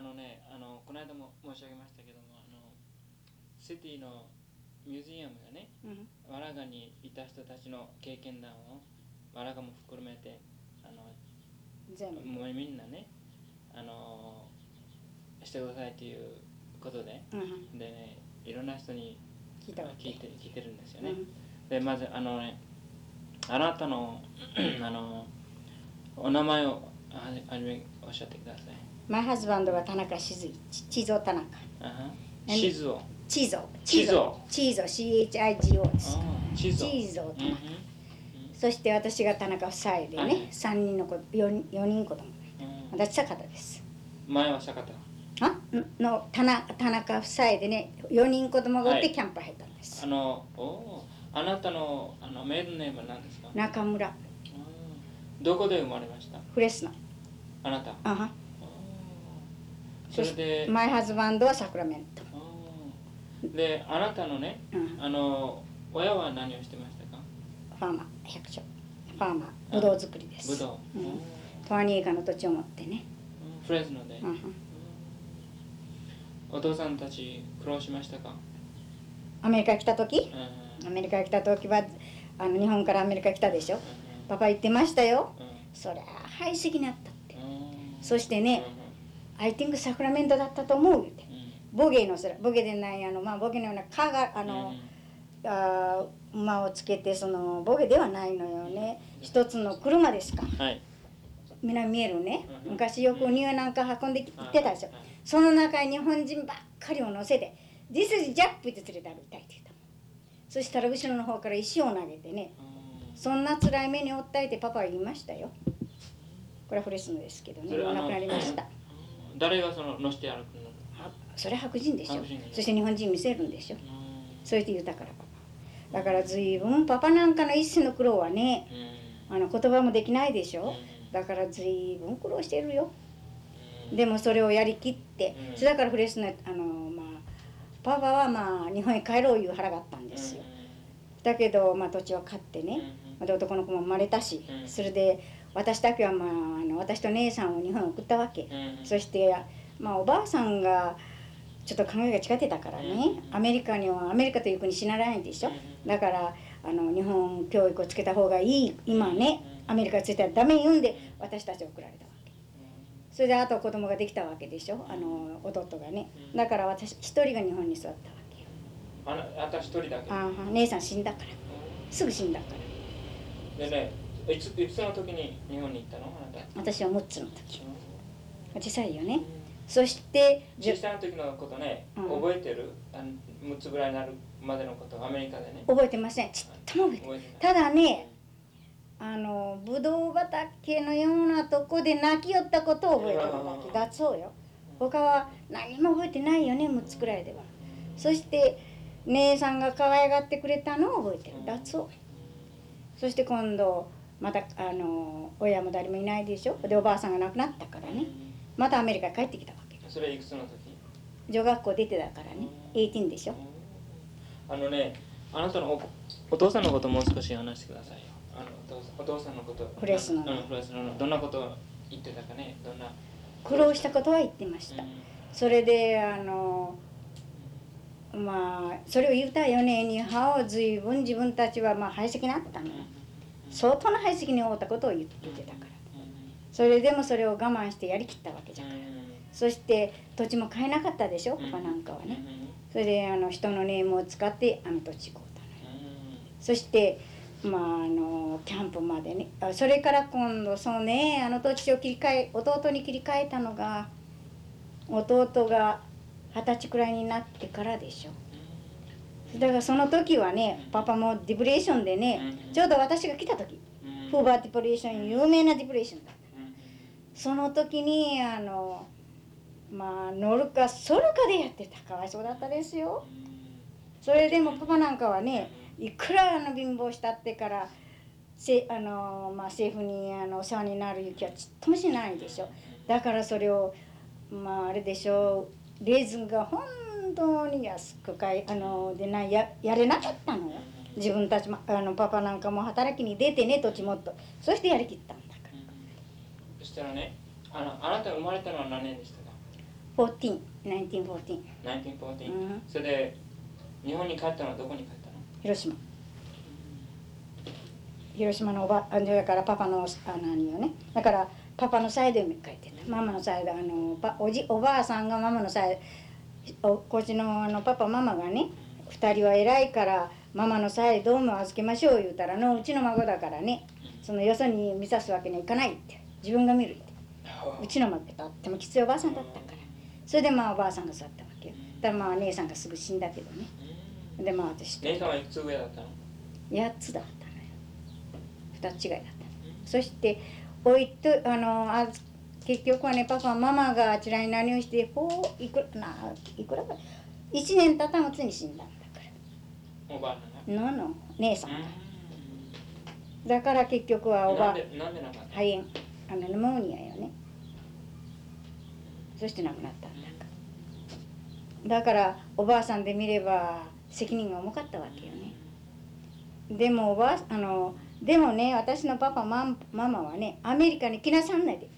あのねあのこの間も申し上げましたけどもあのシティのミュージアムがねうん。わらがにいた人たちの経験談をわらがも含めてあの全部。もうみんなねあのしてくださいということでうん。でねいろんな人に聞いた聞いて聞いてるんですよね、うん。でまずあのねあなたの あのお名前をはじめおっしゃってくださいマイハズバンドは田中静一地蔵田中。あは何？地図をチーゾチーゾチーゾ CHIGO ですあ地図をチーゾ田そして私が田中夫妻ではい。ね3人の子 4, 4人子供。うん。私坂田です。前は坂田。あ？の田中田中夫妻でね4人子供がおっはい。てキャンプ入ったんです、あのおあなたのあのメイドネームは何ですか？中村。うんどこで生まれました？フレスナ。あなた。あはそれでマイハズバンドはサクラメント。うんであなたのねうん。あの親は何をしてましたか？ファーマー百姓。ファーマーブドウ作りです。ブドウ、うん。うんトワニエカの土地を持ってね、フレズノで、うん。うん。お父さんたち苦労しましたか、アメリカ来た時？うん。アメリカ来た時はあの日本からアメリカ来たでしょ？パパ言ってましたよ。そりゃ排斥になったって。そしてねアイティングサクラメントだったと思う言うてボゲのそれボゲでないあのまあボゲのような蚊があの、あー馬をつけてそのボゲではないのよね。一つの車ですか。はい。南見えるね。うん。昔よくお庭なんか運んできてたでしょ。その中に日本人ばっかりを乗せて「This is Jap」って連れて歩いたいって言ったそしたら後ろの方から石を投げてね。そんな辛い目に訴えてパパは言いましたよ。これはフレスノですけどね。亡くなりました誰がその乗せて歩くの？あそれ白人でしょ。そして日本人見せるんでしょ。うん。そうやって言ったからパパだから随分パパなんかの一世の苦労はねあの言葉もできないでしょ。だから随分苦労してるよ。でもそれをやりきって、うん。それだからフレスのあのまあパパはまあ日本へ帰ろういう腹があったんですよ、だけどまあ土地を買ってね、また男の子も生まれたし、うん。それで私だけはまああの私と姉さんを日本へ送ったわけ、そしてまあおばあさんがちょっと考えが違ってたからね、うんアメリカにはアメリカという国死ならないでしょ、うんだからあの日本教育をつけた方がいい。今ねアメリカついたらダメ言うんで私たち送られたわけ。それであと子供ができたわけでしょ。あの弟がね。うんだから私一人が日本に座ったわけよ。あなた一人だけ。ああ姉さん死んだから。すぐ死んだから。でねいついつの時に日本に行ったの？あなた。私は6つの時。小さいよね。うん。そして小さな時のことね、うん。覚えてる？あの6つぐらいになるまでのことアメリカでね。覚えてません。ちっとも覚えて。ない覚えてない。ただねあのブドウ畑のようなとこで泣きよったことを覚えてるだけ。だそうよ。他は何も覚えてないよね6つくらいでは。そして姉さんが可愛がってくれたのを覚えてる。だそう。そして今度またあの親も誰もいないでしょ？でおばあさんが亡くなったからね。またアメリカに帰ってきたわけそれいくつの時？女学校出てたからね。18でしょ？あのねあなたのおお父さんのこともう少し話してくださいよ。あのお父さんお父さんのことフレスノの。うんフレスノの。どんなことを言ってたかね？どんな？苦労したことは言ってました。それであのまあそれを言うたよね。に歯を随分自分たちはまあ排斥になったの。よ相当な排斥に負ったことを言ってたから。それでもそれを我慢してやりきったわけじゃん。そして土地も買えなかったでしょ？パパなんかはね。それであの人のネームを使ってあの土地買うたの。よそしてまああのキャンプまでね。あそれから今度そうねあの土地を切り替え弟に切り替えたのが弟が二十歳くらいになってからでしょだからその時はねパパもディプレーションでねちょうど私が来た時。フーバーディプレーション有名なディプレーションだ。その時にあのまあ乗るか反るかでやってた。かわいそうだったですよ。それでもパパなんかはねいくらあの貧乏したってからせあの、まあ、政府にあのお世話になる気はちっともしないでしょ。だからそれをまああれでしょう。レーズンが本当に安く買いあのでないややれなかったのよ。自分たちもあのパパなんかも働きに出てね土地もっと。そしてやりきったんだから。そしたらねあのあなた生まれたのは何年でしたか？14 1914 1914、うん。それで日本に帰ったのはどこに帰ったの？広島。広島のおばあだからパパのあ何よね。だからパパのサイドに帰ってた。ママのサイドあのパおじおばあさんがママのサイド。おこっちのあのパパママがね2人は偉いからママのサイドも預けましょう言うたらのうちの孫だからねそのよそに見さすわけにはいかないって自分が見るって。うちの孫ってとってもきついおばあさんだったから。それでまあおばあさんが座ったわけよ。だからまあ姉さんがすぐ死んだけどね。うんでまあ私と。姉さんはいくつ上だったの？8つだったのよ。2つ違いだったの。そしておいとあのあ結局はねパパママがあちらに何をしてほういくらないくらか1年経たんうちに死んだんだかおばあのの姉さんが。うだから結局はおばあ肺炎あのネモニアよね。そして亡くなったんだから。だからおばあさんで見れば責任が重かったわけよね。でもおばああのでもね私のパパマママはねアメリカに来なさんないで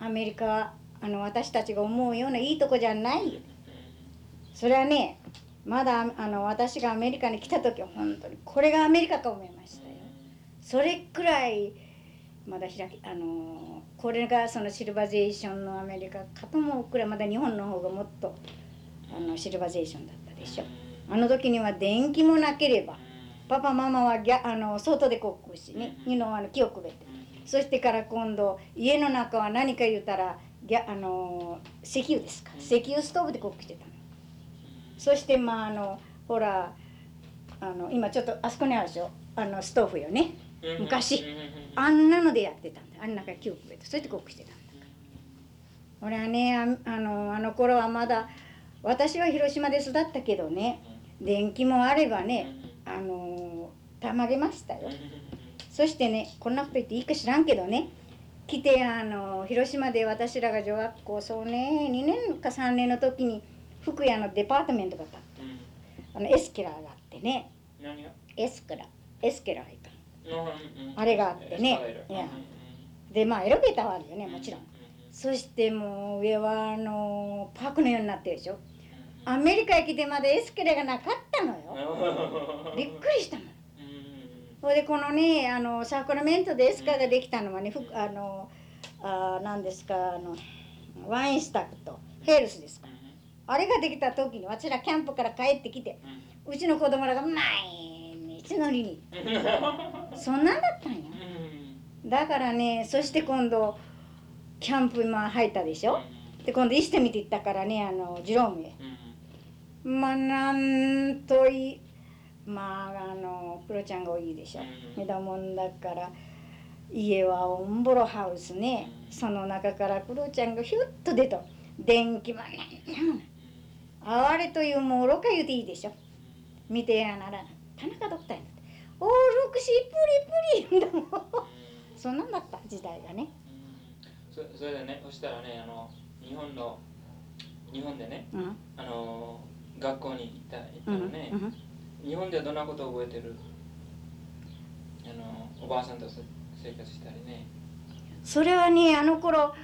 アメリカはあの私たちが思うようないいとこじゃないそれはねまだあの私がアメリカに来た時は本当にこれがアメリカか思いましたよ。それくらいまだ開きあのこれがそのシルバゼーションのアメリカかともくらいまだ日本の方がもっとあのシルバゼーションだったでしょ。あの時には電気もなければパパママはギャあの外でコックしねいうのあの木をくべて。そしてから今度家の中は何か言うたらあの石油ですか。石油ストーブでコックしてたの。そしてまああのほらあの今ちょっとあそこにあるでしょ。あのストーブよね。昔。あんなのでやってたんだ。あんながキューブで。そうやってコックしてたんだ。俺はねああのあの頃はまだ私は広島で育ったけどね。電気もあればねあのたまげましたよそしてねこんなこと言っていいか知らんけどね。来てあの広島で私らが女学校そうね2年か3年の時に福屋のデパートメントが建った。あのエスケラーがあってね。何が？エスケラエスケラーいた。うんあれがあってね。いや。でまあエレベーターはあるよねもちろん。そしてもう上はあのパークのようになってるでしょ。アメリカ駅でまでエスケレがなかったのよ。びっくりしたもんそれでこのねあのサクラメントでエスカができたのはねふあのあ何ですかあのワインスタックとヘルスですか。あれができた時に私らキャンプから帰ってきてうちの子供らが毎日乗りに。そんなんだったんよだからねそして今度キャンプまあ入ったでしょ。で今度イステミって行ったからねあのジロームへ。まあなんといいまああのクロちゃんが多いでしょ。うん。だもんだから家はオンボロハウスね。うん。その中からクロちゃんがヒュッと出た電気もな哀れというもう愚か言うていいでしょ。見てやなら田中ドクターになって「おールクシープリプリ」んだもん。そんなんだった時代がね。そそれでね。そしたらねあの日本の日本でねうん。あの学校に行った行ったうんらね、うん日本ではどんなことを覚えてる？あのおばあさんとせ生活したりね。それはねあの頃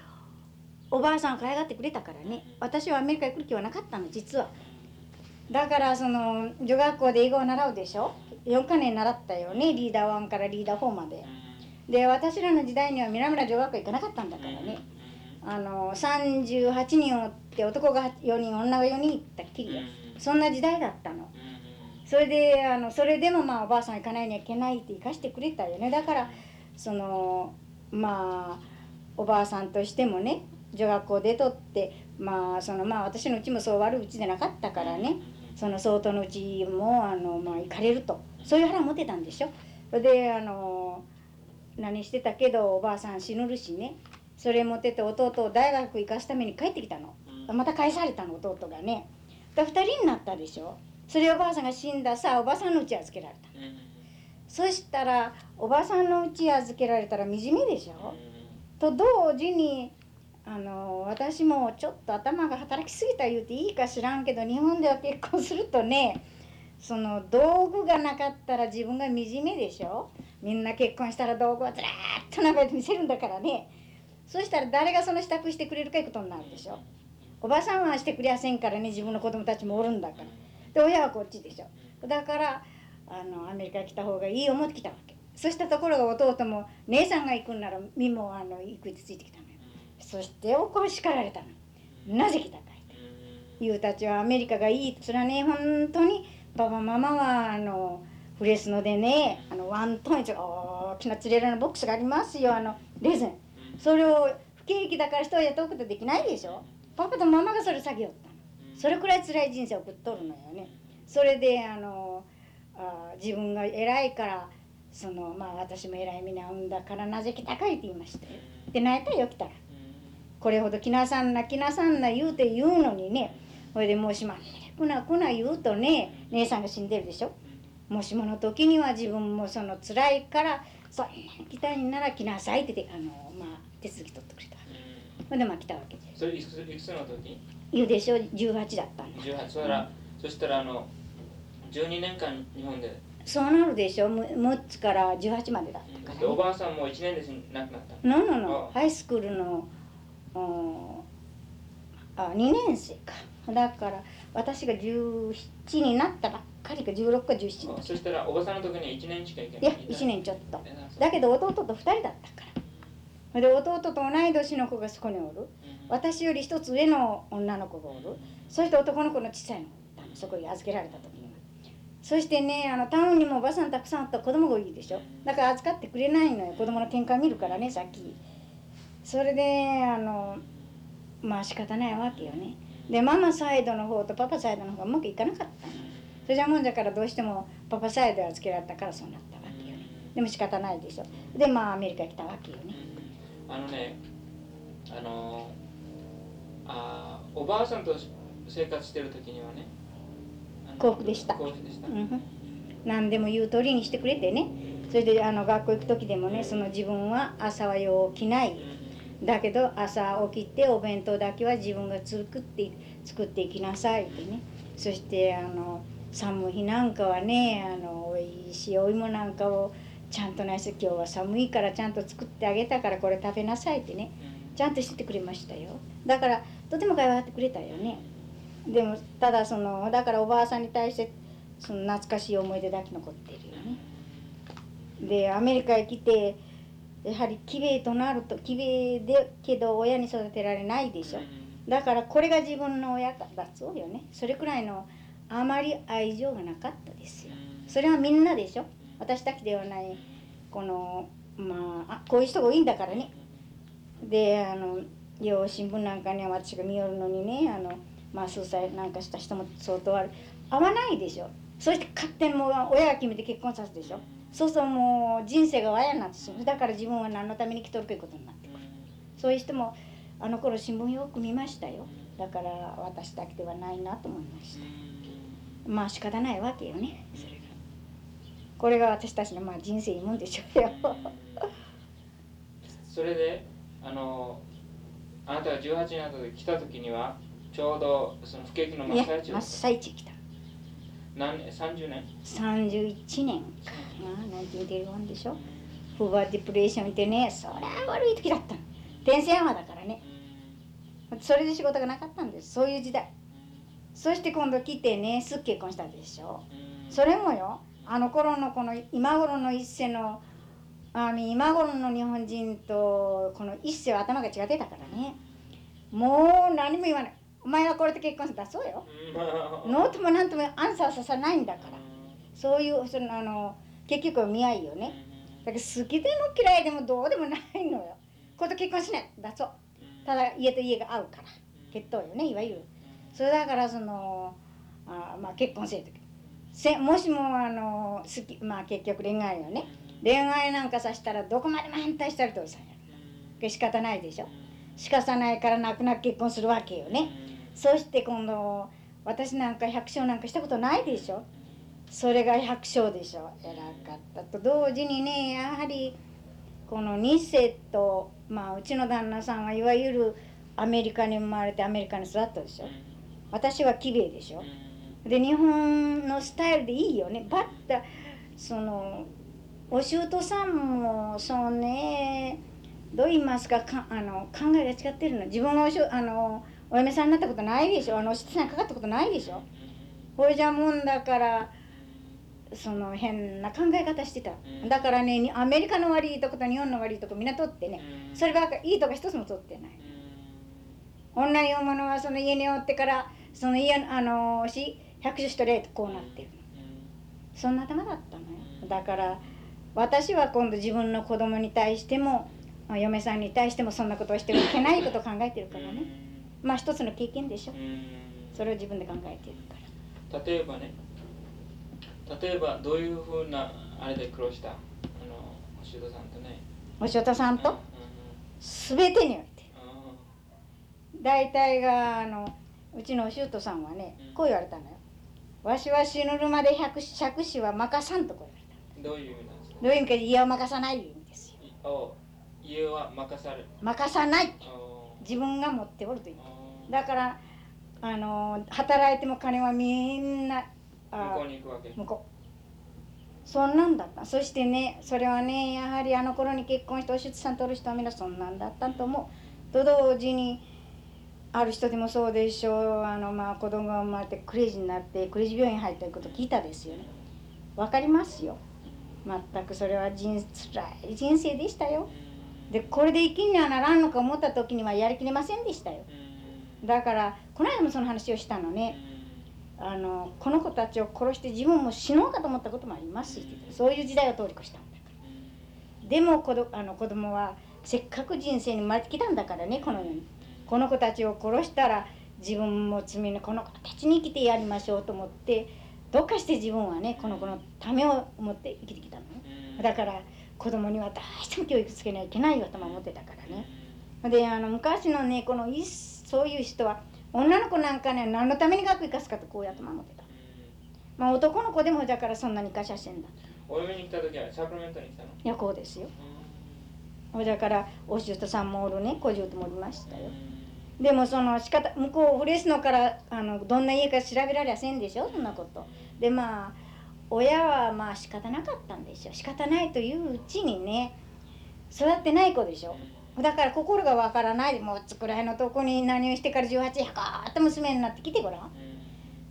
おばあさん可愛がってくれたからね。私はアメリカに来る気はなかったの実は。だからその女学校で英語を習うでしょ？4か年習ったよねリーダー1からリーダー4まで。で私らの時代には南村女学校行かなかったんだからね。あの38人おって男が4人女が4人行ったっきりよ。そんな時代だったのそれであのそれでもまあおばあさん行かないにはいけないって行かしてくれたよね。だからそのまあおばあさんとしてもね女学校出とってまあそのまあ私のうちもそう悪いうちでなかったからねその相当のうちもあの、まあ、行かれると。そういう腹持ってたんでしょ。それであの何してたけどおばあさん死ぬるしね。それ持ってて弟を大学行かすために帰ってきたの。また返されたの弟がね。で2人になったでしょ。それおばあさんが死んださおばさんのうち預けられた。そしたらおばさんのうち預けられたら惨めでしょ。と同時にあの私もちょっと頭が働きすぎた言うていいか知らんけど日本では結婚するとねその道具がなかったら自分が惨めでしょ。みんな結婚したら道具をずらーっと並べて見せるんだからね。そしたら誰がその支度してくれるかいうことになるでしょ。おばさんはしてくれやせんからね自分の子供たちもおるんだからで親はこっちでしょ。だからあのアメリカ来た方がいい思ってきたわけ。そしたところが弟も姉さんが行くんならみもあの行くってついてきたのよ。そしておこ叱られたの。なぜ来たかってゆうたちはアメリカがいいそれはね本当にパパママはあのフレスノでねあのワントン大きな釣れるのボックスがありますよあのレゼン。それを不景気だから人を雇うことできないでしょ。パパとママがそれ作業。ったのそれくらい辛い人生を送っとるのよね。それであのあ自分が偉いからそのまあ私も偉い目に遭うんだからなぜ来たかいって言いましたよで泣いたよ来たら。これほど来なさんな来なさんな言うて言うのにねほいでもしまくなくな言うとね姉さんが死んでるでしょ。もしもの時には自分もその辛いからそんなに来たいんなら来なさいってあのまあ手続き取ってくれた。わけほんでまあ来たわけそれいくついくつの時？言うでしょ？18だったんだ。18そしたら、そしたらあの12年間日本で。そうなるでしょ？む6つから18までだったから、でおね、ばあさんも1年で亡くなったの。ののあハイスクールのうんあ2年生か。だから私が17になったばっかりか16か17の時そしたらおばさんの時に1年しか行けい。やない1年ちょっと。だけど弟と2人だったから。で弟と同い年の子がそこにおる。うん私より一つ上の女の子がおる。そして男の子の小さいの。そこに預けられた時には。そしてねあのタウンにもおばさんたくさんあった子供が多いでしょ。だから預かってくれないのよ。子供の喧嘩見るからねさっき。それであのまあ仕方ないわけよね。でママサイドの方とパパサイドの方がうまくいかなかったの。それじゃもんだからどうしてもパパサイド預けられたからそうなったわけよね。でも仕方ないでしょ。でまあアメリカ来たわけよね。あのねあのあーおばあさんと生活してる時にはね幸福でした。幸福でした、うん何でも言う通りにしてくれてね。それであの学校行く時でもねその自分は朝はよう起きない。だけど朝起きてお弁当だけは自分が作って作っていきなさいってね。そしてあの寒い日なんかはねあのおいしいお芋なんかをちゃんとないし今日は寒いからちゃんと作ってあげたからこれ食べなさいってね。ちゃんとしててくれましたよだからとても会話ってくれたよね。でもただそのだからおばあさんに対してその懐かしい思い出だけ残ってるよね。でアメリカへ来てやはりきれいとなるときれいでけど親に育てられないでしょ。だからこれが自分の親だそうよね。それくらいのあまり愛情がなかったですよ。それはみんなでしょ。私だけではないこのまああこういう人が多いんだからね。であのよう新聞なんかには私が見よるのにねあのまあ数歳なんかした人も相当ある。合わないでしょ。そして勝手にもう親が決めて結婚さすでしょ。そうするともう人生が親になってしまう。だから自分は何のために来とるかいうことになってくる。そういう人もあの頃新聞よく見ましたよ。だから私だけではないなと思いました。まあ仕方ないわけよねそれが。これが私たちのまあ人生いいもんでしょうよ。それであのあなたが18になった時来た時にはちょうどその不景気の真っ最中真っ最中来た。何年？30年31年かな。1981でしょ？フーバーディプレーション見てねそりゃ悪い時だったの。天聖山だからね。それで仕事がなかったんです。そういう時代。そして今度来てねすぐ結婚したでしょ。それもよあの頃のこの今頃の一世のあの今頃の日本人とこの一世は頭が違ってたからね。もう何も言わない。お前はこれと結婚したらそうよ。ノーともなんともアンサーさせないんだから。そういうそのあの結局は見合いよね。だから好きでも嫌いでもどうでもないのよ。これと結婚しない。だそう。ただ家と家が合うから。血統よねいわゆる。それだからそのあまあ結婚せえとき。せもしもあの好きまあ結局恋愛よね恋愛なんかさしたらどこまでも反対したるとさん。やろ仕方ないでしょ。仕方ないから泣く泣く結婚するわけよね。そして今度私なんか百姓なんかしたことないでしょ。それが百姓でしょ。偉かったと同時にねやはりこの2世とまあうちの旦那さんはいわゆるアメリカに生まれてアメリカに育ったでしょ。私は綺麗でしょ。で日本のスタイルでいいよね。バッとそのお姑さんもそうね。どう言いますか？かあの考えが違ってるの？自分がおしあのお嫁さんになったことないでしょ？あのおしさんかかったことないでしょ？ほいじゃもんだからその変な考え方してた。だからねアメリカの悪いとこと日本の悪いとこみんな取ってね。そればっかいいとこ一つも取ってない。女いうものはその家におってからその家あのし百種しとれとこうなってる。そんな頭だったのよ。だから私は今度自分の子供に対してもまあ嫁さんに対してもそんなことをしてはいけないことを考えてるからね。まあ一つの経験でしょ。それを自分で考えてるから。例えばね。例えばどういうふうなあれで苦労した？あの星戸さんとね。お仕事さんと？うんうん全てにおいて。あ大体があのうちのお舅さんはねうん。こう言われたのよ。わしは死ぬるまで百尺死は任さんとこう言われたーどういう意味などういう意味か家を任さないいう意味ですよ。家は任される。任さない。お自分が持っておるという。おだからあの働いても金はみんなあ向こうに行くわけ。向こう。そんなんだった。そしてねそれはねやはりあの頃に結婚してお出産取る人はみんなそんなんだったと思う。と同時にある人でもそうでしょう。あのまあ子供が生まれてクレイジーになってクレイジー病院入ったこと聞いたですよね。わかりますよ全くそれは人辛い人生でしたよ。でこれで生きにはならんのか思った時にはやりきれませんでしたよ。だからこの間もその話をしたのね。あのこの子たちを殺して自分も死のうかと思ったこともありますしそういう時代を通り越したんだから。でも子どあの子供はせっかく人生に生まれてきたんだからねこの世に。この子たちを殺したら自分も罪のこの子たちに生きてやりましょうと思ってどうかして自分はねこの子のためを思って生きてきただから子供にはどうしても教育つけないといけないよと思ってたからね。であの昔のねこのいそういう人は女の子なんかね何のために学校行かすかとこうやって守ってた。まあ男の子でもだからそんなに感謝してんだ。お嫁に来た時はサクラメントに来たの？いやこうですよ。だからお舅さんもおるね。小舅もおりましたよ。でもその仕方向こうフレスノからあのどんな家か調べられやせんでしょ？そんなこと。でまあ親はまあ仕方なかったんでしょ仕方ないといううちにね育ってない子でしょだから心がわからない。もうつくらいのとこに何をしてから18やかーっと娘になってきてごらん。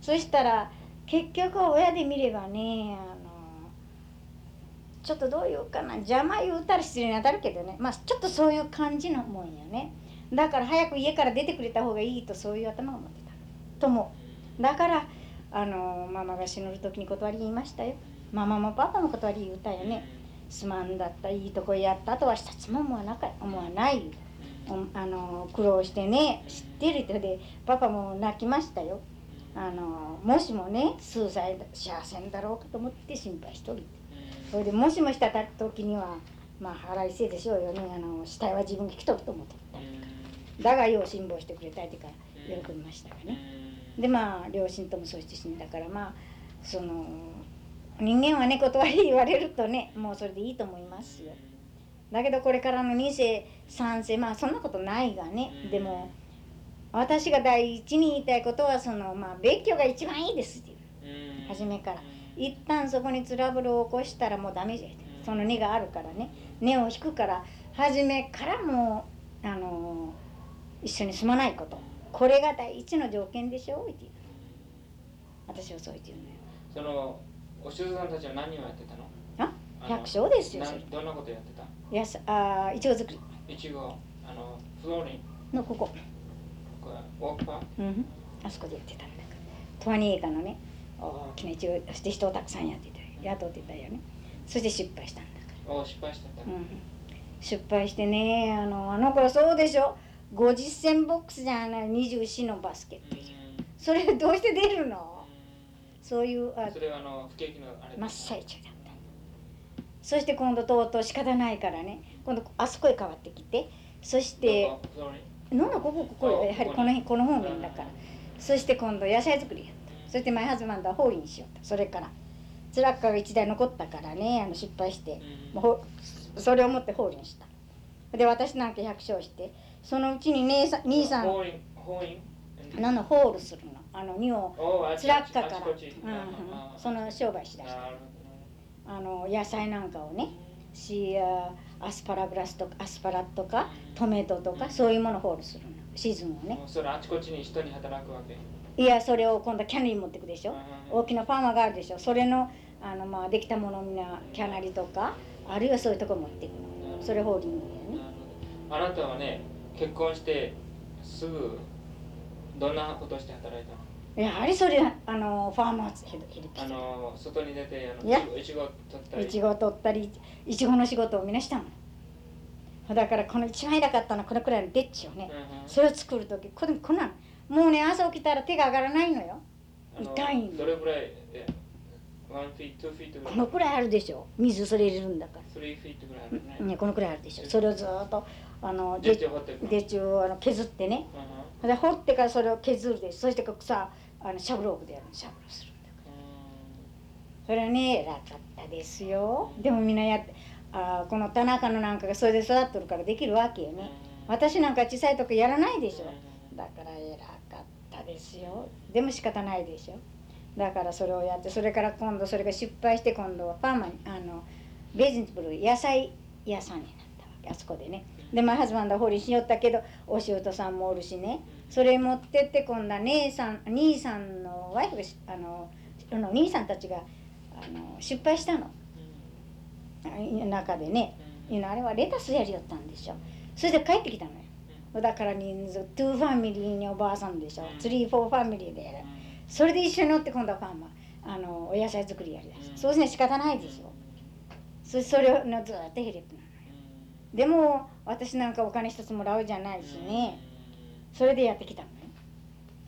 そしたら結局は親で見ればねあのちょっとどういうかな。邪魔言うたら失礼に当たるけどね。まあちょっとそういう感じのもんやね。だから早く家から出てくれた方がいいとそういう頭を持ってた。と思う。だからあのママが死ぬ時に断り言いましたよ。ママもパパも断り言うたよね。すまんだったいいとこやったとは一つも思わなか思わない。あの苦労してね知ってる人でパパも泣きましたよ。あのもしもね数歳幸せんだろうかと思って心配しとる。ってそれでもしもしたた時にはまあ腹いせいでしょうよね。あの死体は自分が引き取ると思ってた。だがよう辛抱してくれたいってか喜びましたがね。でまあ両親ともそうして死んだからまあその人間はね断り言われるとねもうそれでいいと思いますよ。だけどこれからの2世3世まあそんなことないがねでも私が第一に言いたいことはそのまあ別居が一番いいですっていう初めから。一旦そこにトラブルを起こしたらもうダメじゃその根があるからね。根を引くから初めからもうあの一緒に住まないことこれが第一の条件でしょ？うっていう私はそう言って言うのよ。そのお師匠さんたちは何をやってたの？あ？百姓ですよどんなことやってた？やすあいちご作り。いちごあのフローリン。のここ、これウォークパー？うん、あそこでやってたんだからトワニエカのね大きなイチゴそして人をたくさんやってたよ雇ってたよね。そして失敗したんだかお失敗してた。ら、うん、失敗してねあのあの頃そうでしょ？50銭ボックスじゃない24のバスケットそれどうして出るの？そういうあそれはあの不景気のあれ。真っ最中だったそして今度とうとう仕方ないからね。今度あそこへ変わってきて。そしてどこ？こここやはりこの辺この方面だから。そして今度野菜作りやった。そしてマイハズバンドはホーリーにしようと。それから。スラッカーが1台残ったからねあの失敗して。もうほそれを持ってホーリーにした。で私なんか百姓してそのうちに姉さん兄さん。ホーリンホーリンなのホールするの？あの荷をおあスラッカーから。うんその商売しだしたあの野菜なんかをねしあアスパラグラスとかアスパラとかトメトとかそういうものをホールするの。シーズンをね。それあちこちに人に働くわけ。いやそれを今度キャナリー持ってくでしょ？うん大きなファーマーがあるでしょ？それのあの、まあ、できたものをみんなキャナリーとかあるいはそういうとこ持っていくの。それホーリングだよねあなたはね結婚してすぐどんなことして働いたの？やはりそれあのファーマーズヘルヘルピあの外に出てあいやのいちご取ったり。いちごを取ったりいちごの仕事をみんなしたもんだからこの一番偉かったのはこのくらいのデッチをね。うんうん。それを作る時これこんなのもうね朝起きたら手が上がらないのよ。あの痛いんだどれぐらい？え1 feet 2 feet ぐらい？このくらいあるでしょ。水それ入れるんだか3 feet ぐらいあるね。ら、ね、このくらいあるでしょ。それをずーっとあのデッデチをあの削ってね。うんうん。で掘ってからそれを削る。でそしてこうさあのシャブローブでやるシャブローするんだそれはね偉かったですよ。でもみんなやってあーこの田中のなんかがそれで育ってるからできるわけよね。私なんか小さいとこやらないでしょ。だから偉かったですよ。でも仕方ないでしょ。だからそれをやってそれから今度それが失敗して今度はパーマにあのベジタブル野菜屋さんになったわけ。あそこでねでマイハズバンドはホーリーしよったけどお仕事さんもおるしね。それ持ってって今度は姉さん兄さんのワイフがしあのあの兄さんたちがあの失敗したの。あ中でね。いうのあれはレタスやりよったんでしょ。それで帰ってきたのよ。だから人数2ファミリーにおばあさんでしょ。34ファミリーでやる。それで一緒に乗って今度はファーマーあのお野菜作りやりだしたそうですね仕方ないでしょそそれをのずっとヘレップなの。よでも私なんかお金一つもらうじゃないしね。それでやってきたのね。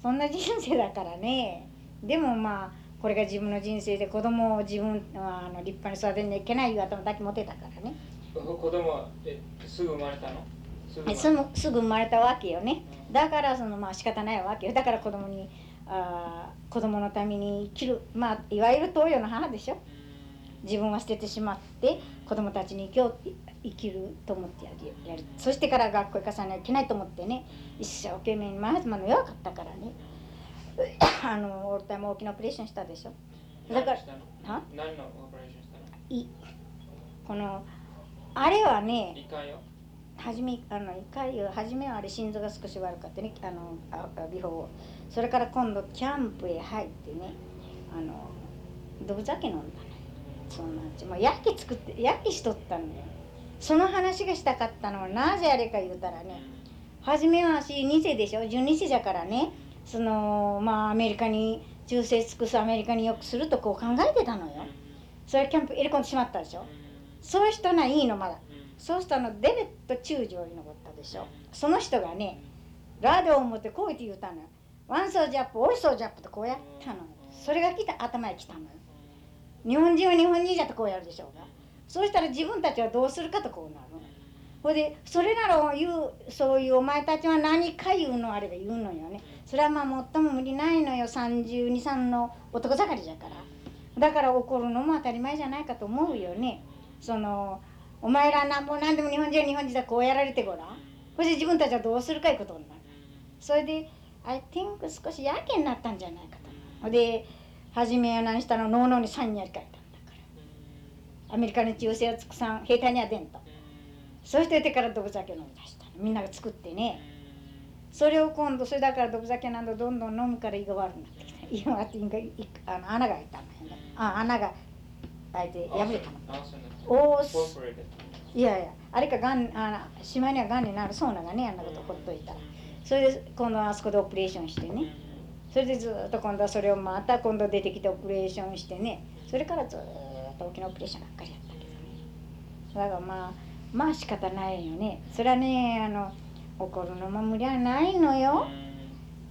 そんな人生だからね。でもまあこれが自分の人生で子供を自分あの立派に育てなきゃいけない頭だけ持てたからね。子供えすぐ生まれたの？すぐ生まれたすぐ生まれたわけよね。だからそのまあ仕方ないわけよ。だから子供にあー子供のために生きる。まあいわゆる東洋の母でしょ。自分は捨ててしまって子供たちに生きよう生きると思ってやるやるそしてから学校行かさなきゃいけないと思ってね一生懸命にマハズマの弱かったからね。あのオールタイム大きなオペレーションしたでしょ。だから何の？は？何のオペレーションしたの？いこのあれはね初めあの一回初めはあれ心臓が少し悪かったねあのああビフォーそれから今度キャンプへ入ってねあのドブ酒飲んだのよ。そうなんちもう焼き作って焼きしとったのよその話がしたかったのはなぜあれか言うたらね初めは私2世でしょ？12世じゃからねそのまあアメリカに忠誠尽くすアメリカによくするとこう考えてたのよ。それキャンプ入れ込んでしまったでしょ？そういう人ないいのまだ。そうしたのデベット中将に残ったでしょ？その人がねラードを持ってこう言って言ったのよ。ワンソージャップオイソージャップとこうやったのよ。それが来た頭へ来たのよ。日本人は日本人じゃとこうやるでしょうが。そうしたら自分たちはどうするかとこうなるほいでそれなら言うそういうお前たちは何か言うのあれば言うのよね。それはまあ最も無理ないのよ。323の男盛りじゃから。だから怒るのも当たり前じゃないかと思うよね。そのお前らなんぼなんでも日本人は日本人だこうやられてごらん。そして自分たちはどうするかいうことになる。それで I think 少しやけになったんじゃないかと。で初めは何したの？脳々に3やり替えた。アメリカの忠誠を尽くさん兵隊には出んと。そうしててから毒酒飲み出したの。みんなが作ってね。それを今度それだから毒酒なんどどんどん飲むから胃が悪くなってきた。胃が悪くて胃があの穴が開いたのよね。あ穴が開いて破れたの。おーす。いやいや。あれかがんあ島にはがんになるそうながね。あんなことほっといたら。それで今度はあそこでオペレーションしてね。それでずっと今度はそれをまた。今度出てきてオペレーションしてね。それからずっと大きなオペレーションばっかりやったけどね。だからまあまあ仕方ないよね。それはねあの怒るのも無理はないのよ。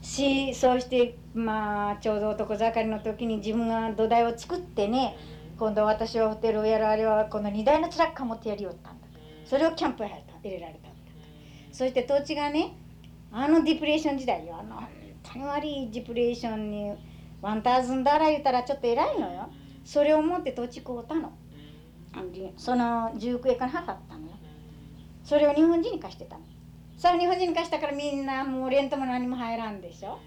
しそうしてまあちょうど男盛りの時に自分が土台を作ってね今度私はホテルをやるあれはこの荷台のトラックを持ってやりよったんだそれをキャンプへ入れられたんだそして土地がねあのディプレーション時代よ。あの本当に悪いディプレーションにワンターズンダラ言うたらちょっと偉いのよ。それを持って土地買うたの。その19エカの母だったのよ。それを日本人に貸してたの。それ日本人に貸したからみんなもうレントも何も入らんでしょ。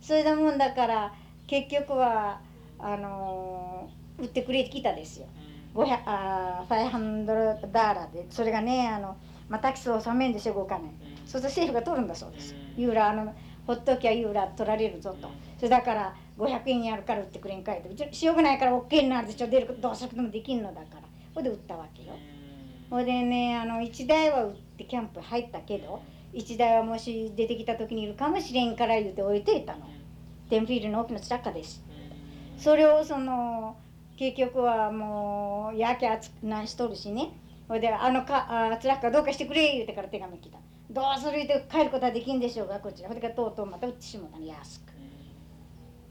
それだもんだから結局はあのー売ってくれてきたですよ。500あ500ダーラで。それがねあのまあタキスを納めんでしょ動かない。そうすると政府が取るんだそうです。ユーラあのほっときゃユーラ取られるぞと、それだから500円やるから売ってくれんかいと。うちしようがないから OK になるでしょ出るどうすることもできんのだから。ほいで売ったわけよ。ほいでねあの1台は売ってキャンプ入ったけど1台はもし出てきた時にいるかもしれんから言うて置いていたの。テンフィールの大きなスラッカです。それをその結局はもうやけ熱くなしとるしね。ほいであのかあつらっかどうかしてくれ言うてから手紙来た。どうする言うて帰ることはできんでしょうがこちら。ほいでとうとうまた売ってしもうたの。安く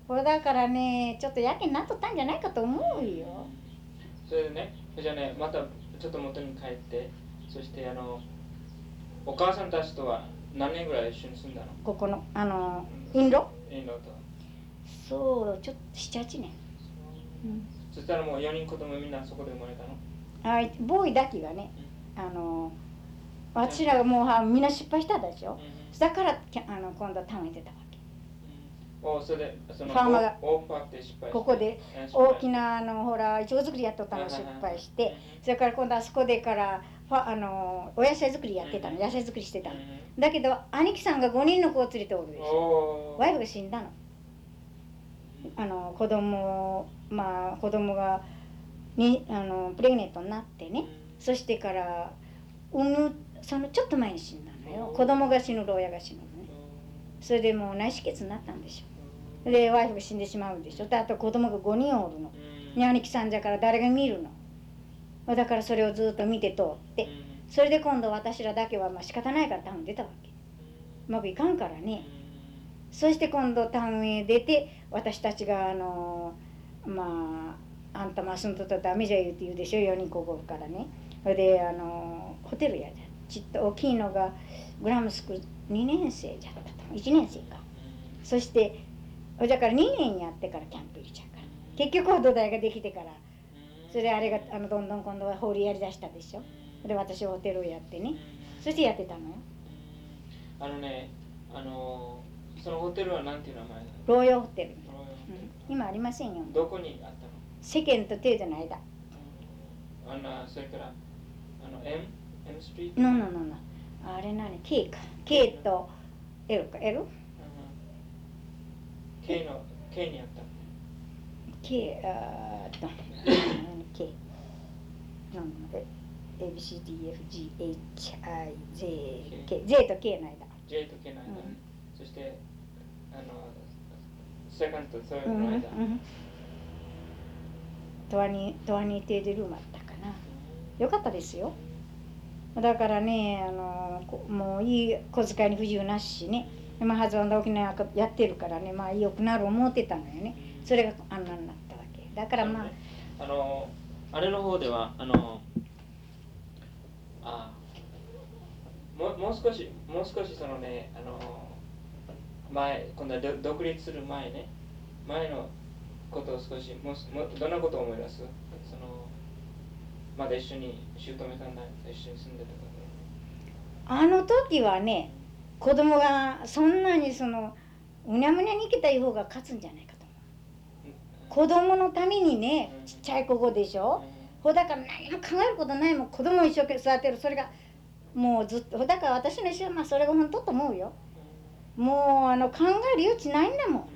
これだからねちょっとやけになっとったんじゃないかと思うよ。それでねじゃあねまたちょっと元に帰ってそしてあのお母さんたちとは何年ぐらい一緒に住んだの？ここのあのインド？インドと。そうちょっと78年、うん。そしたらもう4人子供みんなそこで生まれたの？あいボーイだけがねあの私らがもうはみんな失敗したでしょ？だからあの今度貯めてたわそれでそのファーマーがここで大きなあのほらいちご作りやっとったの失敗してそれから今度あそこでからあのお野菜作りやってたの野菜作りしてたの。だけど兄貴さんが5人の子を連れておるでしょ。おワイフが死んだの。あの子供まあ子供がにあのプレグネントになってね。そしてから産むそのちょっと前に死んだのよ。子供が死ぬ親が死ぬのね。それでもう内出血になったんでしょでワイフが死んでしまうでしょ。であと子供が5人おるの。で兄貴さんじゃから誰が見るの。だからそれをずっと見て通って。それで今度私らだけはまあ仕方ないから多分出たわけ。うまくいかんからね。そして今度タウンへ出て私たちがあのまああんたまあ住んとったらダメじゃ言うて言うでしょ。4人ここからね。それであのホテルやじゃちっと大きいのがグラムスクール2年生じゃったと1年生か。そしてだから2年やってからキャンプ入れちゃうから。結局土台ができてから。それであれがあのどんどん今度はホールやりだしたでしょ。で私ホテルをやってね。そしてやってたのよ。あのねあのそのホテルはなんていう名前だローヨホテル、ロイヤルホテル。うん、今ありませんよ。どこにあったの？世間と程度の間あのそれからあの M? M ストリートののののあれ何 K か。K と L か。L? の K にあった。K あーっと何 K ののえ ABCDFGHIJ K J と K の間。J と K の間、うん。そしてあのセカンドとサーうんドの間、うん。トワニトワニテーデルームあったかな。よかったですよ。だからねあのこもういい小遣いに不自由なししねまあハズバンド沖縄やってるからねまあよくなる思ってたのよね。それがあんなになったわけ。だからまああのあれの方ではあのあもうもう少しもう少しそのねあの前今度はど独立する前ね前のことを少しもどんなことを思い出す？そのまだ一緒に姑さんが一緒に住んでたこあの時はね子供がそんなにそのうにゃむにゃに生きたい方が勝つんじゃないかと思う。子供のためにねちっちゃい子でしょ。ほだから何も考えることないもん。子供一生懸命育てる。それがもうずっとだから私の一生まあそれが本当と思うよ。もうあの考える余地ないんだもん。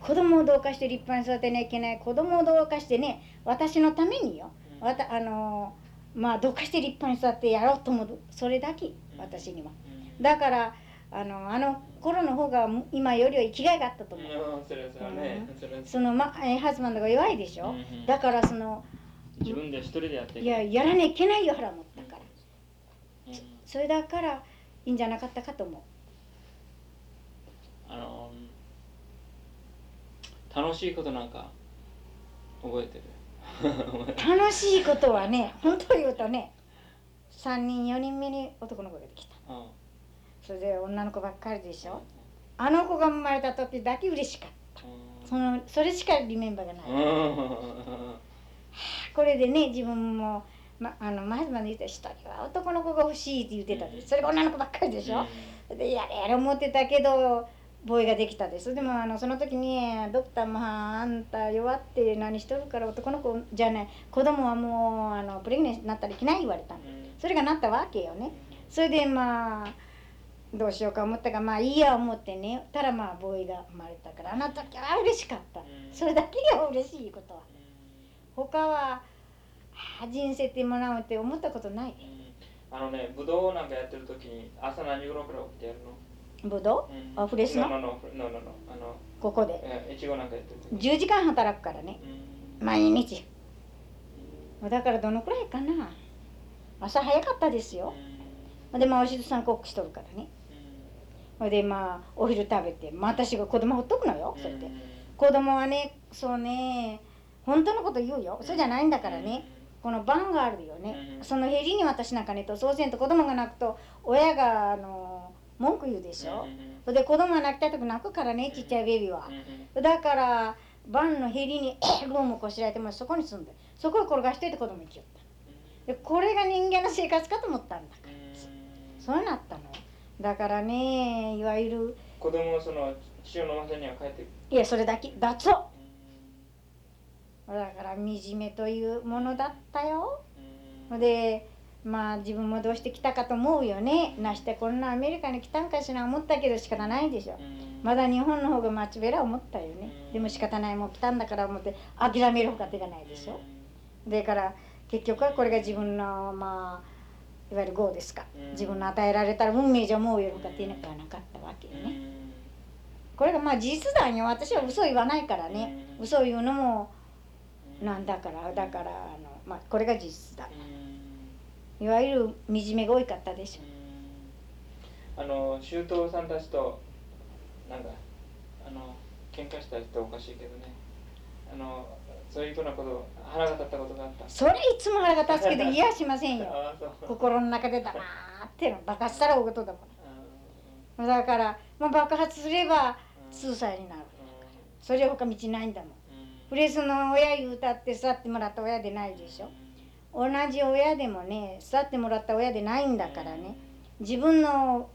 子供をどうかして立派に育てなきゃいけない。子供をどうかしてね私のためによ。わたあのまあどうかして立派に育ててやろうと思う。それだけ私には。だからあのあの頃の方が今よりは生きがいがあったと思う。それその、ま、えハズバンドが弱いでしょ、うんだからその自分で一人でやっていややらなきゃいけないよ腹持ったから。うん。それだからいいんじゃなかったかと思う。あの楽しいことなんか覚えてる？楽しいことはね本当言うとね3人4人目に男の子ができた。うんそれで女の子ばっかりでしょ？あの子が生まれた時だけ嬉しかった。そのそれしかリメンバーがない、これでね自分も、ま、あの前まで言った一人は男の子が欲しいって言ってたでそれが女の子ばっかりでしょ、でやれやれ思ってたけどボーイができたです。でもあのその時にドクターもああんた弱って何しとるから男の子じゃない。子供はもうあのプレグネントになったらいけない言われたの。それがなったわけよね。それでまあどうしようか思ったからまあいいや思ってねたらまあボーイが生まれたからあの時は嬉しかった。うん。それだけが嬉しいことは。他はあ人生ってもらうって思ったことない。うん。あのね、ぶどうなんかやってる時に朝何頃から起きてやるの？ぶどうん。あフレッシュの？ここで。えいちごなんかやってる時。10時間働くからね。うん。毎日。だからどのくらいかな。朝早かったですよ。でまあおしずさんコックしとるからねほいでまあお昼食べて、まあ、私が子供ほっとくのよそれで子供はねそうね本当のこと言うよ。そうじゃないんだからね。この番があるよね。うん。そのへりに私なんかねとそうせんと子供が泣くと親があの文句言うでしょ。それで子供が泣きたい時泣くからねちっちゃいベビーは。だから晩のへりにロームこしらえてもそこに住んで。そこを転がしといて子供行きよった。でこれが人間の生活かと思ったんだそうなったのだからねいわゆる。子供をその血を飲ませには帰っていやそれだけ。だぞだから惨めというものだったよ。でまあ自分もどうして来たかと思うよね。なしてこんなアメリカに来たんかしら思ったけど仕方ないでしょ。まだ日本の方が町べら思ったよね。でも仕方ない。もう来たんだから思って諦めるほか手がないでしょ。だから結局はこれが自分のまあいわゆる業ですか。うん。自分の与えられたら運命じゃ思うよりほか手がなかったわけよね。これがまあ事実だよ私は嘘言わないからね。うん。嘘言うのもなんだからだからあの、まあ、これが事実だ。いわゆる惨めが多かったでしょ。あの周到さんたちとなんかあの喧嘩したりっておかしいけどね。あのそういうふうなこと腹が立ったことがあった。それいつも腹が立つけど言いやしませんよ。心の中で黙っての爆発したら大事だもあん。だから、まあ、爆発すればー痛歳になる。うそれ他道ないんだもん。ん。プレスの親言うたって育ってもらった親でないでしょ。同じ親でもね育ってもらった親でないんだからね。自分の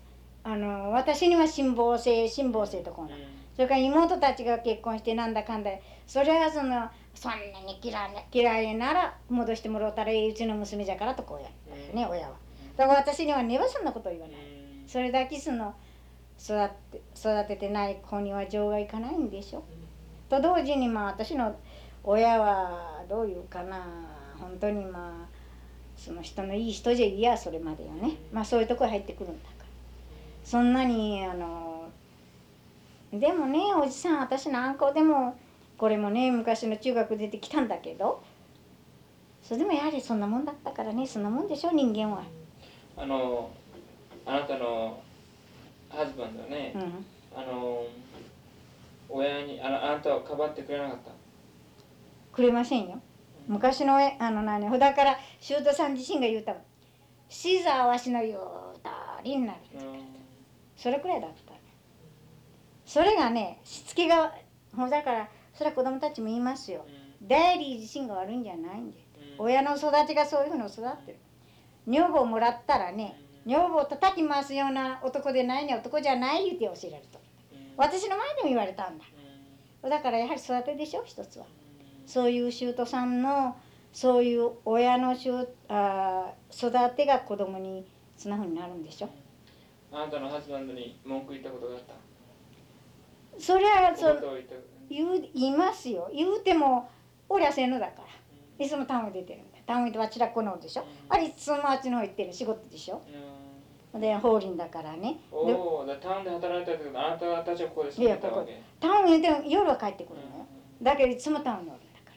あの私には辛抱性辛抱性とこうなそれから妹たちが結婚してなんだかんだそれはそのそんなに嫌いな嫌いなら戻してもらったらええうちの娘じゃからとこうやったよね親は。だから私にはねばそんなこと言わない。それだけその育って育ててない子には情がいかないんでしょ。と同時にまあ私の親はどういうかな。本当にまあその人のいい人じゃいやそれまでよね。まあそういうとこ入ってくるんだから。そんなにあのでもねおじさん私のあんこでもこれもね昔の中学出てきたんだけど。それでもやはりそんなもんだったからねそんなもんでしょ人間は。あのあなたのハズバンドはね、うん。あの親にあのあなたをかばってくれなかった？くれませんよ。昔のえあの何？だから修斗さん自身が言うたのシザーわしの言う通りになるうん。それくらいだった。それがねしつけがもうだからそれは子供たちも言いますよ。ダイリー自身が悪いんじゃないんで。親の育ちがそういうふうに育ってる。女房もらったらね女房を叩き回すような男でないね男じゃない言うて教えられた。私の前でも言われたんだ。だからやはり育てでしょ一つは。そういう舅さんのそういう親のしゅうあー育てが子供にそんなふうになるんでしょ。あなたのハズバンドに文句言ったことがあった？それはそ小言う言いますよ。言うても俺はせんのだから。いつもタウン出てるんだ。タウン行ってあちらこのでしょ。あれいつもあっちの方行ってる仕事でしょ。うん。で法輪だからね。おでおだタウンで働いたけどあなたたちはここで住んでたわけ。タウン行っても夜は帰ってくるのよだけどいつもタウンにおるんだから。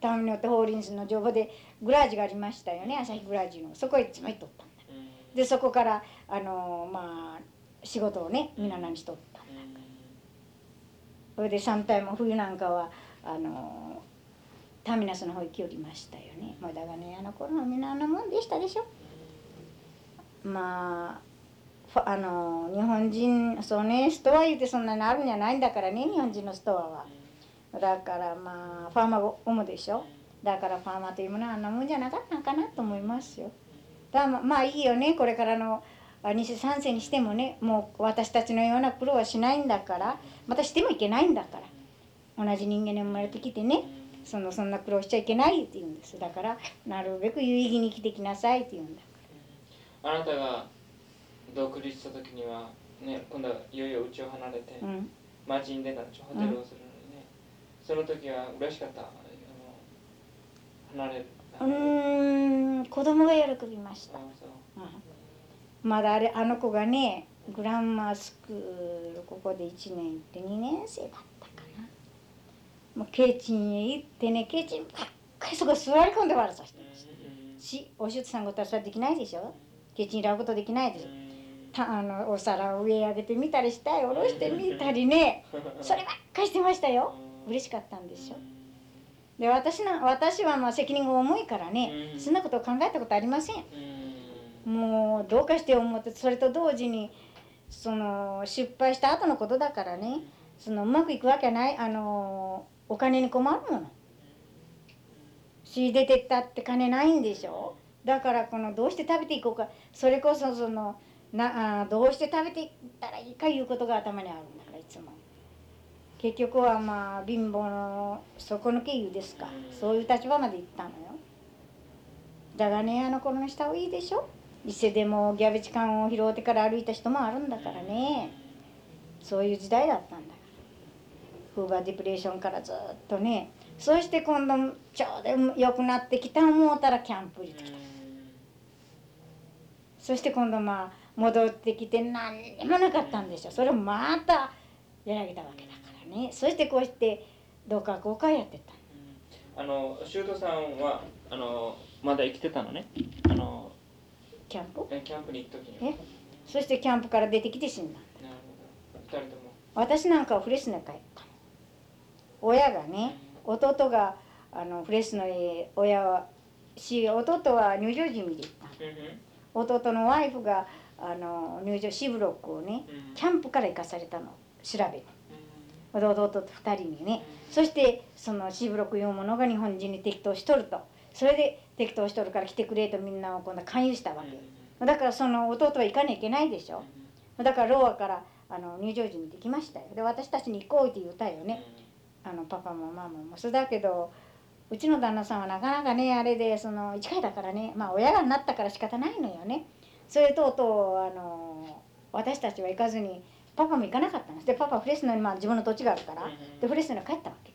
タウンによって法輪の情報でグラージがありましたよね。朝日グラージの。そこへいつも行っとったんだ。でそこからあのまあ仕事をね皆何しとった？それで3体も冬なんかはあのタミナスの方行きおりましたよね。まあだからねあの頃はみんなあんなもんでしたでしょ。まああの日本人そうねストア言うてそんなにあるんじゃないんだからね日本人のストアは。だからまあファーマーが主でしょ。だからファーマーというものはあんなもんじゃなかったのかなと思いますよ。だまあいいよねこれからのあ2世3世にしてもねもう私たちのような苦労はしないんだからまたしてもいけないんだから同じ人間に生まれてきてねそのそんな苦労しちゃいけないって言うんです。だからなるべく有意義に生きてきなさいって言うんだ。あなたが独立した時にはね今度はいよいよ家を離れてうん。町に出たんでしょホテルをするのにね、その時は嬉しかった？離れる？うーん子供が喜びました。うんまだあれあの子がねグランマースクールここで1年行って2年生だったかな。もうケイチンへ行ってねケイチンばっかりそこ座り込んで笑させてました。うんしお手術さんことはそれできないでしょ。ケイチン洗うことできないでしょ。うん。たあのお皿を上上げてみたり下へ下ろしてみたりね。そればっかりしてましたよ。嬉しかったんでしょで私な私はまあ責任が重いからねうん。そんなことを考えたことありませんもうどうかして思ってそれと同時にその失敗した後のことだからね。そのうまくいくわけないあのお金に困るもの。仕入れてったって金ないんでしょ。だからこのどうして食べていこうか。それこそそのなあどうして食べていったらいいかいうことが頭にあるんだからいつも。結局はまあ貧乏の底抜け言うですか。そういう立場まで行ったのよ。だがねあの頃の人はいいでしょ。伊勢でもギャベチ缶を拾うてから歩いた人もあるんだからね。そういう時代だったんだから。フーバーディプレーションからずっとね。そして今度ちょうど良くなってきた思うたらキャンプ行ってきた。そして今度まあ戻ってきて何にもなかったんでしょ。それをまたやられたわけだからね。そしてこうしてどうかこうかやってた。あの修斗さんはあのまだ生きてたのね。キャンプ？えキャンプに行く時に。はえ？そしてキャンプから出てきて死んだ。なるほど。二人とも。私なんかはフレスノへ帰ったの親がね弟があのフレスノへ親はし弟はニュージャージーに行ったの弟のワイフがあのニュージャーシーブロックをねキャンプから行かされたの。調べに弟と2人にね。そしてそのシーブロックいうものが日本人に適当しとると。それで適当しとるから来てくれとみんなを今度勧誘したわけ。だからその弟は行かなきゃいけないでしょ。だからローアからあの入場時に行ってきましたよ。で私たちに行こうって言ったよね。あのパパもママもそうだけどうちの旦那さんはなかなかねあれでその一回だからねまあ親がなったから仕方ないのよね。それとうとうあの私たちは行かずにパパも行かなかったんです。でパパフレスノにまあ自分の土地があるから。でフレスノに帰ったわけ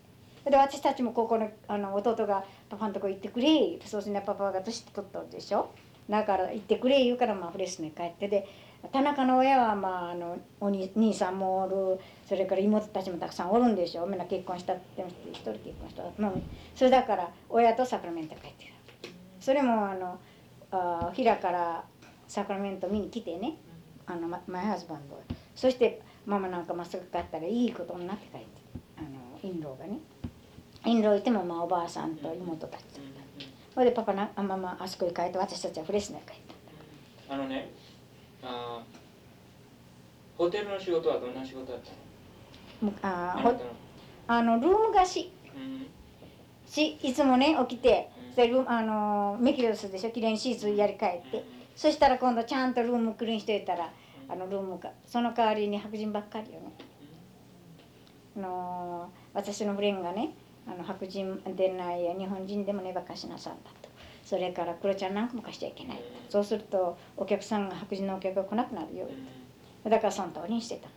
で私たちもここのあの弟がパパのとこ行ってくれそうするにパパが年取ったでしょ？だから行ってくれ言うからまあフレスノに帰ってで田中の親はまああのおに兄さんもおるそれから妹たちもたくさんおるんでしょ？みんな結婚したって一人結婚したまあそれだから親とサクラメント帰ってるそれもあのあ平からサクラメント見に来てね。あのママイハズバンド。そしてママなんかまっすぐ帰ったらいいことになって帰ってあのインローがね。インローいてもまあおばあさんと妹たちだったそれでパパなあママあそこに帰って私たちはフレスノに帰ったあのねあーホテルの仕事はどんな仕事だったの？あーほあの。ルーム貸し。うん。しいつもね起きてうん。でルームあのメキロスでしょ？きれいにシーツやり替えて。そしたら今度ちゃんとルームクリーンしておいたらあのルームかその代わりに白人ばっかりよね。あの私のブレンがねあの白人でない日本人でもねば貸しなさんだと。それから黒ちゃんなんかも貸しちゃいけない。そうするとお客さんが白人のお客が来なくなるよ。だからその通りにしてた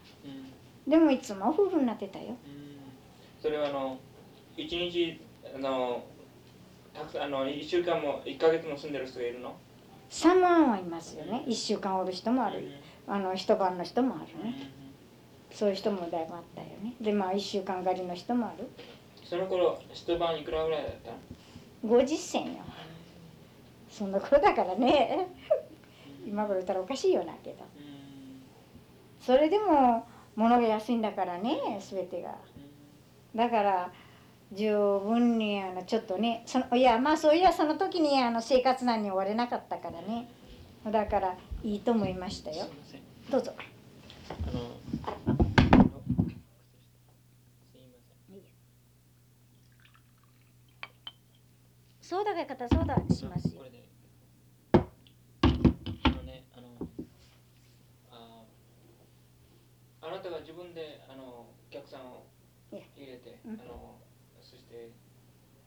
でもいつも夫婦になってたよ。それはあの一日あのたくあの一週間も一ヶ月も住んでる人がいるの？3万はいますよね。1週間おる人もある。あの一晩の人もあるね。そういう人もだいぶあったよね。でまあ1週間狩りの人もあるその頃一晩いくらぐらいだった50銭よ。そんな頃だからね。今頃言ったらおかしいよなけど。それでも物が安いんだからね全てが。だから十分にあのちょっとねそのいやまあそういやその時にあの生活難に追われなかったからね。だからいいと思いましたよ。どうぞ。あのすいませんソーダが方ソーダにしますよあのねあのああなたが自分であのお客さんを入れて、うん。あのそして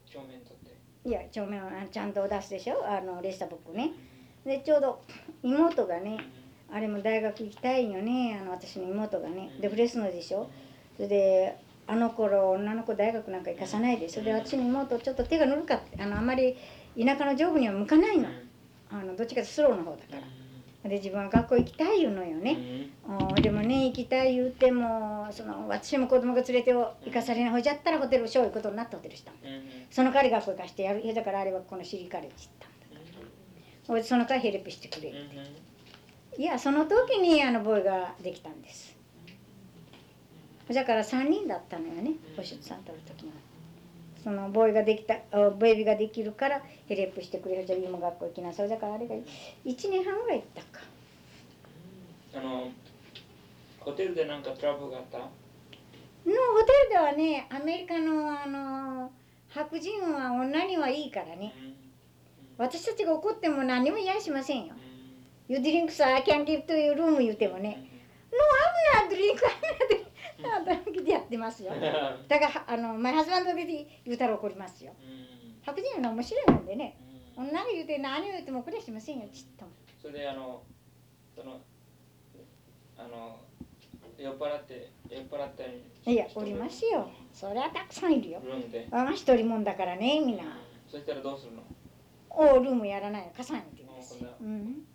正面取って。いや帳面をちゃんと出すでしょ？あのレシタブックね。でちょうど妹がねあれも大学行きたいよね。あの私の妹がね。でフレスノでしょ？それであの頃女の子大学なんか行かさないでそれで私の妹ちょっと手が乗るかってあのあまり田舎の上部には向かないの。あのどっちかというとスローの方だから。で自分は学校行きたいいうのよね、うん、でもね行きたい言うてもその私も子供が連れて行かされないほいじゃったらホテルをしよういうことになってホテルしたその代わり学校行かしてやるだからあれはこのシリカレッジ行ったんだからその代わりヘルプしてくれって。いやその時にあのボーイができたんですだから3人だったのよねお出産取る時にそのボーイができたベイビーができるからヘルプしてくれるじゃあ今学校行きなさい。だからあれが1年半ぐらい行ったか。あのホテルでなんかトラブルがあった？のホテルではねアメリカのあの白人は女にはいいからね、私たちが怒っても何も嫌しませんよ、You drink so I can give to your room 言うてもね、No, I'm not drink, I'm not drink 働きでやってますよ。だからあのマイハズバンドで言うたら怒りますよ、白人は面白いもんでね、女が言うて何を言うてもこれしませんよちっとも。それであのそのあの酔っ払って酔っ払ったりいやおりますよ。そりゃたくさんいるよ。ルームで。あ一人もんだからねみんな。そしたらどうするの？おルームやらないよ傘にって言うんですよ、うん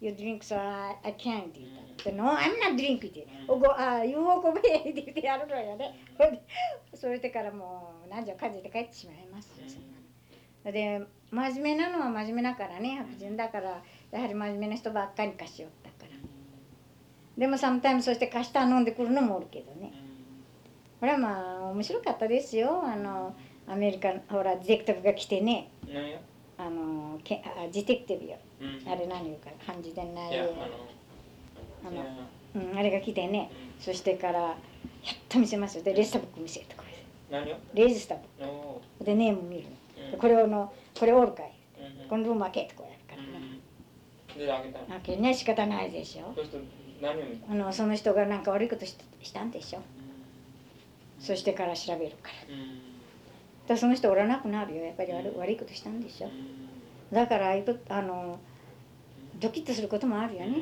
You drink so I, I can't って。No, I'm not drink って。おごあ、てやるのよね。それでからもう何時かじで帰ってしまいますよ。で、真面目なのは真面目だからね、白人だから、やはり真面目な人ばっかり貸しよったから。でもサムタイムそして貸した飲んでくるのもおるけどね。これはまあ面白かったですよ。あのアメリカほらディテクティブが来てね。あのけあディテクティブよ。あれ何言うか感じでない。あのうん、あれが来てね、そしてからやっと見せますよでレジスタブック見せてこれでレジスタブック。でネーム見るの、これをのこれおるかい、このルーム開けってこうやるから。ね、で開けた開けね仕方ないでしょ。あのその人が何か悪いことししたんでしょ、そしてから調べるから、だその人おらなくなるよ。やっぱり悪,、悪いことしたんでしょ、だからあのドキッとすることもあるよね、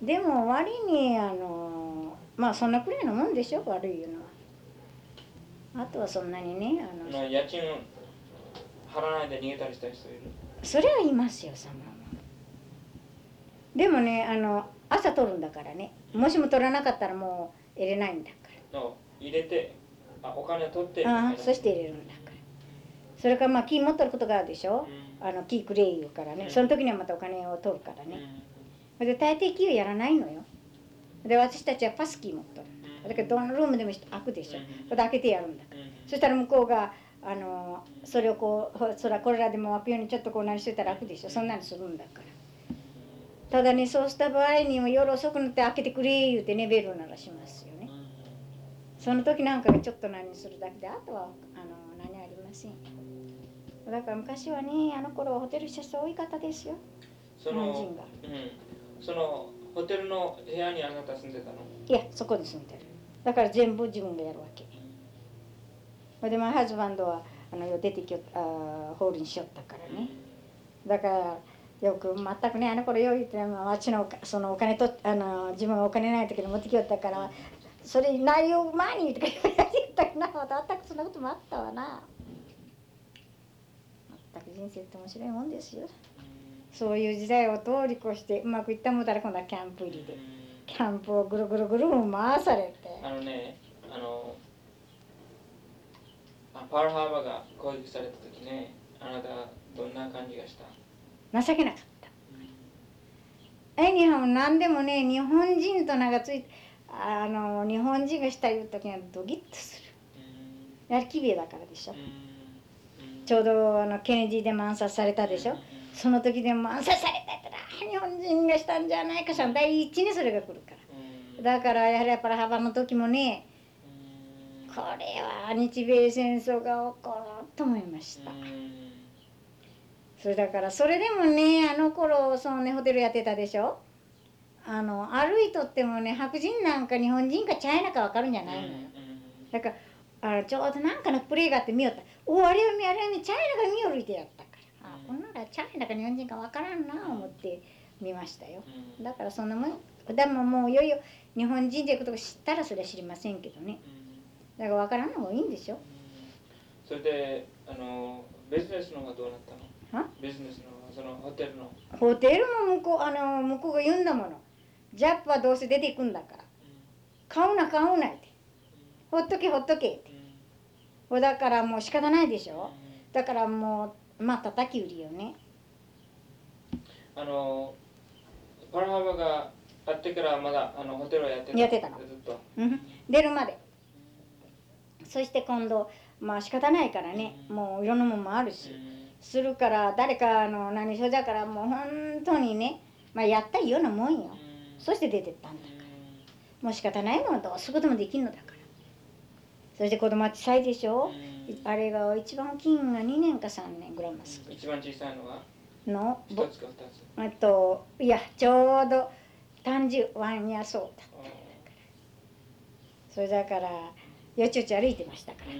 でも割にあのまあそんなくらいのもんでしょ。悪いのは。あとはそんなにねあの家賃払わないで逃げたりした人いる。それはいますよそんなもん。でもねあの朝取るんだからね。もしも取らなかったらもう入れないんだから。入れてあお金取ってああそして入れるんだそれからまあ金持ってることがあるでしょ、うん。あの木くれ言うからね、その時にはまたお金を取るからね、で大抵木をやらないのよ。で私たちはパスキー持っとる。だけどどのルームでも開くでしょ、それ開けてやるんだ。から、そしたら向こうがあのそれをこうそらこれらでも開くようにちょっとこう何してたら開くでしょ。そんなにするんだから。ただねそうした場合にも夜遅くなって開けてくれ言うてねベルならしますよね。その時なんかがちょっと何するだけであとはあの何ありませんだから昔はねあの頃はホテル施設多い方ですよ。その、うん、そのホテルの部屋にあなた住んでたの？いやそこに住んでるだから全部自分がやるわけ。でマイハズバンドはあの出てきよあホールにしよったからね。だからよく全くねあの頃よいってあっちのそのお金とあの自分がお金ない時に持ってきよったからそれ内容前にとか言われてたかな全くそんなこともあったわな。全く人生って面白いもんですよ。そういう時代を通り越してうまくいったもたら今度はキャンプ入りで。キャンプをぐるぐるぐる回されて。あのねあのパールハーバーが攻撃された時ねあなたどんな感じがした？情けなかった。エニハも何でもね日本人と名がついてあの日本人がしたいう時にはドギッとする。やはりきれいだからでしょ、うちょうどあのケネディで暗殺されたでしょ？その時でも暗殺されたったら日本人がしたんじゃないかしら。第一にそれが来るから。だからやはりやっぱり幅の時もねこれは日米戦争が起こると思いました。それだからそれでもねあの頃そのねホテルやってたでしょ？あの歩いとってもね白人なんか日本人かチャイナか分かるんじゃないの？よだからあちょうどなんかのプレーがあって見よった。おあれを見あれを見チャイナが見よるってやったから。あこんならチャイナか日本人かわからんな思って見ましたよ。だからそんなもんでももういよいよ日本人で行くとこ知ったらそれは知りませんけどね。うん。だから分からんのがいいんでしょ。それであのビジネスの方はどうなったの？は？ビジネスのそのホテルの、ホテルも向こうあの向こうが言うんだもの。ジャップはどうせ出ていくんだから。買うな買うなって。ほっとけほっとけってほだからもう仕方ないでしょ？だからもうまあ叩き売りよね。あのパラハバがあってからまだあのホテルをやってた。やってたの？ずっと。うん。出るまで。そして今度まあ仕方ないからね。もういろんなもんもあるし。するから誰かの何しろだからもう本当にねまあやったようなもんよ。そして出てったんだもう仕方ないもんどうすることもできんのだからそして子供は小さいでしょ？あれが一番大きいのが2年か3年グラマスク一番小さいのは？の一ぼつか二つ。あといやちょうど単純ワンやそうだそれだからよちよち歩いてましたから